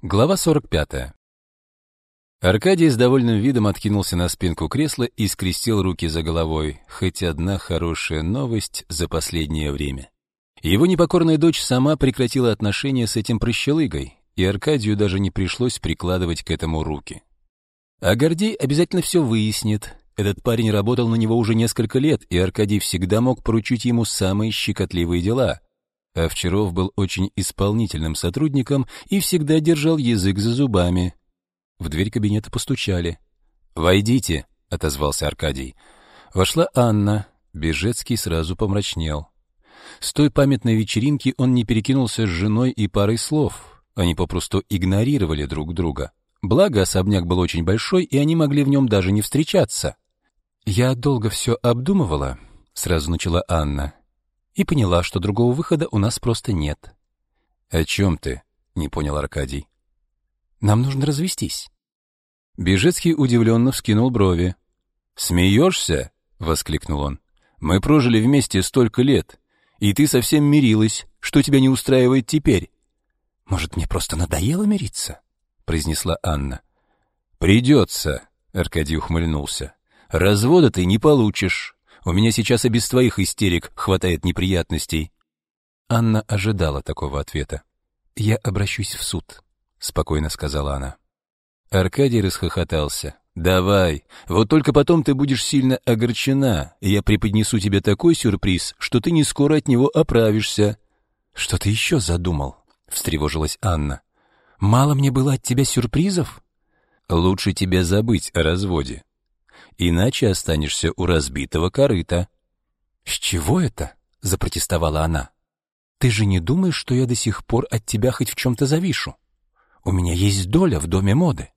Глава 45. Аркадий с довольным видом откинулся на спинку кресла и скрестил руки за головой. Хоть одна хорошая новость за последнее время. Его непокорная дочь сама прекратила отношения с этим прощелыгой, и Аркадию даже не пришлось прикладывать к этому руки. А Гордей обязательно все выяснит. Этот парень работал на него уже несколько лет, и Аркадий всегда мог поручить ему самые щекотливые дела — Овчаров был очень исполнительным сотрудником и всегда держал язык за зубами. В дверь кабинета постучали. «Войдите», — отозвался Аркадий. Вошла Анна. Бежецкий сразу помрачнел. С той памятной вечеринки он не перекинулся с женой и парой слов. Они попросту игнорировали друг друга. Благо, особняк был очень большой, и они могли в нем даже не встречаться. «Я долго все обдумывала», — сразу начала Анна и поняла, что другого выхода у нас просто нет. «О чем ты?» — не понял Аркадий. «Нам нужно развестись». Бежецкий удивленно вскинул брови. «Смеешься?» — воскликнул он. «Мы прожили вместе столько лет, и ты совсем мирилась. Что тебя не устраивает теперь?» «Может, мне просто надоело мириться?» — произнесла Анна. «Придется», — Аркадий ухмыльнулся. «Развода ты не получишь. У меня сейчас и без твоих истерик хватает неприятностей». Анна ожидала такого ответа. «Я обращусь в суд», — спокойно сказала она. Аркадий расхохотался. «Давай, вот только потом ты будешь сильно огорчена, и я преподнесу тебе такой сюрприз, что ты не скоро от него оправишься». «Что ты еще задумал?» — встревожилась Анна. «Мало мне было от тебя сюрпризов?» «Лучше тебе забыть о разводе иначе останешься у разбитого корыта». «С чего это?» — запротестовала она. «Ты же не думаешь, что я до сих пор от тебя хоть в чем-то завишу? У меня есть доля в доме моды».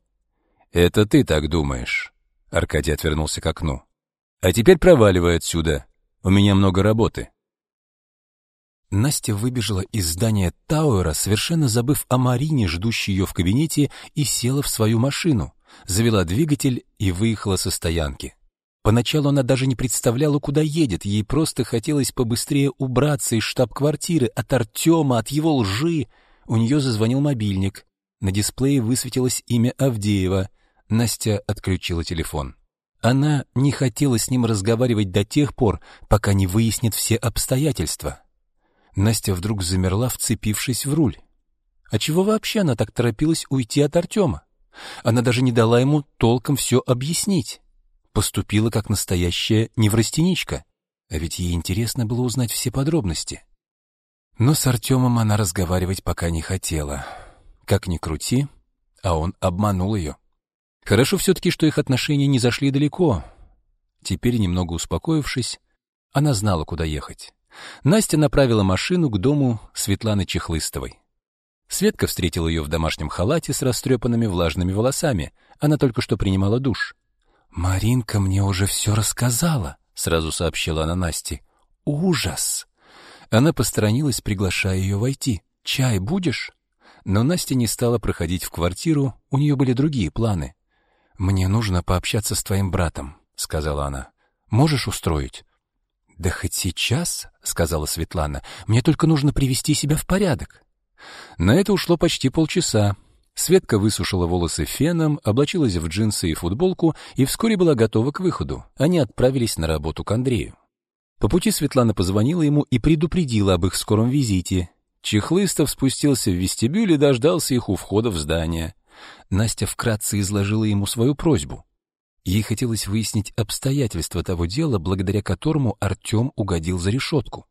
«Это ты так думаешь», — Аркадий отвернулся к окну. «А теперь проваливай отсюда. У меня много работы». Настя выбежала из здания Тауэра, совершенно забыв о Марине, ждущей ее в кабинете, и села в свою машину завела двигатель и выехала со стоянки. Поначалу она даже не представляла, куда едет, ей просто хотелось побыстрее убраться из штаб-квартиры, от Артема, от его лжи. У нее зазвонил мобильник. На дисплее высветилось имя Авдеева. Настя отключила телефон. Она не хотела с ним разговаривать до тех пор, пока не выяснит все обстоятельства. Настя вдруг замерла, вцепившись в руль. А чего вообще она так торопилась уйти от Артема? Она даже не дала ему толком все объяснить. Поступила как настоящая неврастеничка, а ведь ей интересно было узнать все подробности. Но с Артемом она разговаривать пока не хотела. Как ни крути, а он обманул ее. Хорошо все-таки, что их отношения не зашли далеко. Теперь, немного успокоившись, она знала, куда ехать. Настя направила машину к дому Светланы Чехлыстовой. Светка встретила ее в домашнем халате с растрепанными влажными волосами. Она только что принимала душ. «Маринка мне уже все рассказала», — сразу сообщила она Насте. «Ужас!» Она посторонилась, приглашая ее войти. «Чай будешь?» Но Настя не стала проходить в квартиру, у нее были другие планы. «Мне нужно пообщаться с твоим братом», — сказала она. «Можешь устроить?» «Да хоть сейчас», — сказала Светлана, — «мне только нужно привести себя в порядок». На это ушло почти полчаса. Светка высушила волосы феном, облачилась в джинсы и футболку и вскоре была готова к выходу. Они отправились на работу к Андрею. По пути Светлана позвонила ему и предупредила об их скором визите. Чехлыстов спустился в вестибюль и дождался их у входа в здание. Настя вкратце изложила ему свою просьбу. Ей хотелось выяснить обстоятельства того дела, благодаря которому Артем угодил за решетку.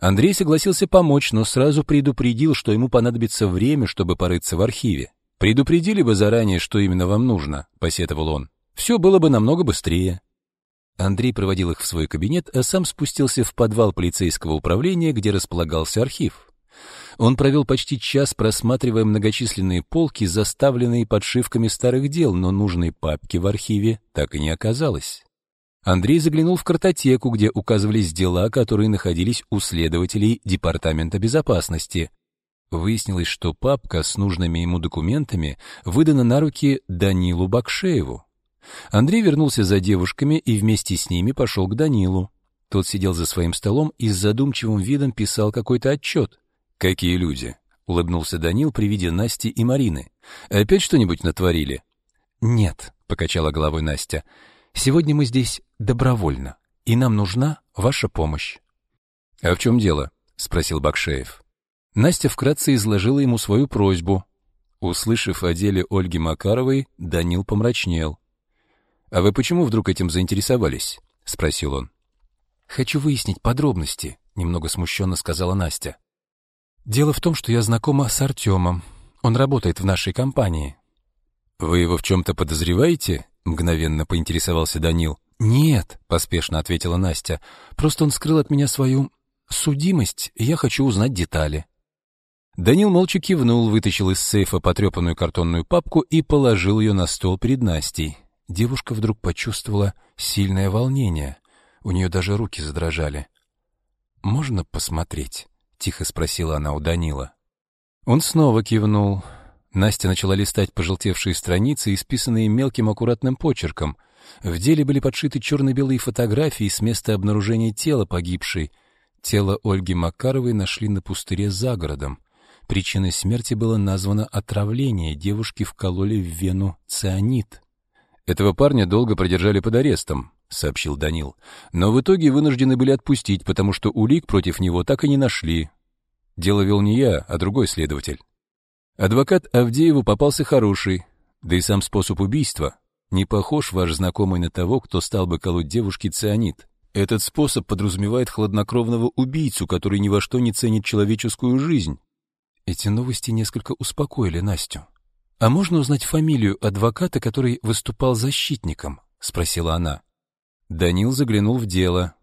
Андрей согласился помочь, но сразу предупредил, что ему понадобится время, чтобы порыться в архиве. «Предупредили бы заранее, что именно вам нужно», — посетовал он. «Все было бы намного быстрее». Андрей проводил их в свой кабинет, а сам спустился в подвал полицейского управления, где располагался архив. Он провел почти час, просматривая многочисленные полки, заставленные подшивками старых дел, но нужной папки в архиве так и не оказалось. Андрей заглянул в картотеку, где указывались дела, которые находились у следователей Департамента безопасности. Выяснилось, что папка с нужными ему документами выдана на руки Данилу Бакшееву. Андрей вернулся за девушками и вместе с ними пошел к Данилу. Тот сидел за своим столом и с задумчивым видом писал какой-то отчет. «Какие люди?» улыбнулся Данил при виде Насти и Марины. Опять что-нибудь натворили? Нет, покачала головой Настя. Сегодня мы здесь добровольно, и нам нужна ваша помощь. А в чем дело? спросил Бакшеев. Настя вкратце изложила ему свою просьбу. Услышав о деле Ольги Макаровой, Данил помрачнел. «А вы почему вдруг этим заинтересовались?» — спросил он. «Хочу выяснить подробности», — немного смущенно сказала Настя. «Дело в том, что я знакома с Артемом. Он работает в нашей компании». «Вы его в чем-то подозреваете?» — мгновенно поинтересовался Данил. «Нет», — поспешно ответила Настя. «Просто он скрыл от меня свою судимость, и я хочу узнать детали». Данил молча кивнул, вытащил из сейфа потрепанную картонную папку и положил ее на стол перед Настей. Девушка вдруг почувствовала сильное волнение. У нее даже руки задрожали. «Можно посмотреть?» — тихо спросила она у Данила. Он снова кивнул. Настя начала листать пожелтевшие страницы, исписанные мелким аккуратным почерком. В деле были подшиты черно-белые фотографии с места обнаружения тела погибшей. Тело Ольги Макаровой нашли на пустыре за городом. Причиной смерти было названо отравление, девушки вкололи в вену цианид. «Этого парня долго продержали под арестом», — сообщил Данил. «Но в итоге вынуждены были отпустить, потому что улик против него так и не нашли. Дело вел не я, а другой следователь. Адвокат Авдееву попался хороший, да и сам способ убийства. Не похож ваш знакомый на того, кто стал бы колоть девушке цианид. Этот способ подразумевает хладнокровного убийцу, который ни во что не ценит человеческую жизнь. Эти новости несколько успокоили Настю. «А можно узнать фамилию адвоката, который выступал защитником?» — спросила она. Данил заглянул в дело.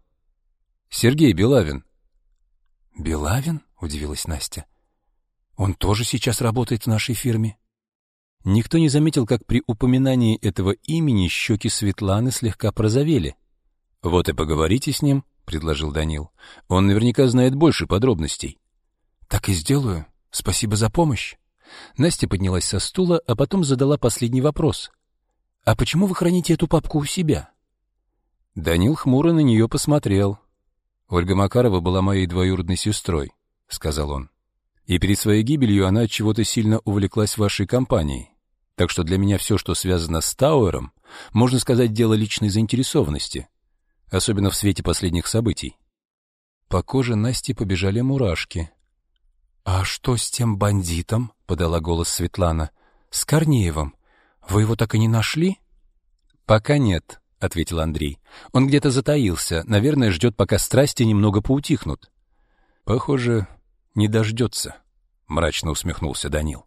«Сергей Белавин». «Белавин?» — удивилась Настя. «Он тоже сейчас работает в нашей фирме?» Никто не заметил, как при упоминании этого имени щеки Светланы слегка прозовели. «Вот и поговорите с ним», — предложил Данил. «Он наверняка знает больше подробностей». «Так и сделаю», Спасибо за помощь. Настя поднялась со стула, а потом задала последний вопрос. А почему вы храните эту папку у себя? Данил хмуро на нее посмотрел. Ольга Макарова была моей двоюродной сестрой, сказал он. И перед своей гибелью она от чего-то сильно увлеклась вашей компанией. Так что для меня все, что связано с Тауэром, можно сказать, дело личной заинтересованности, особенно в свете последних событий. По коже Насти побежали мурашки. «А что с тем бандитом?» — подала голос Светлана. «С Корнеевым. Вы его так и не нашли?» «Пока нет», — ответил Андрей. «Он где-то затаился. Наверное, ждет, пока страсти немного поутихнут». «Похоже, не дождется», — мрачно усмехнулся Данил.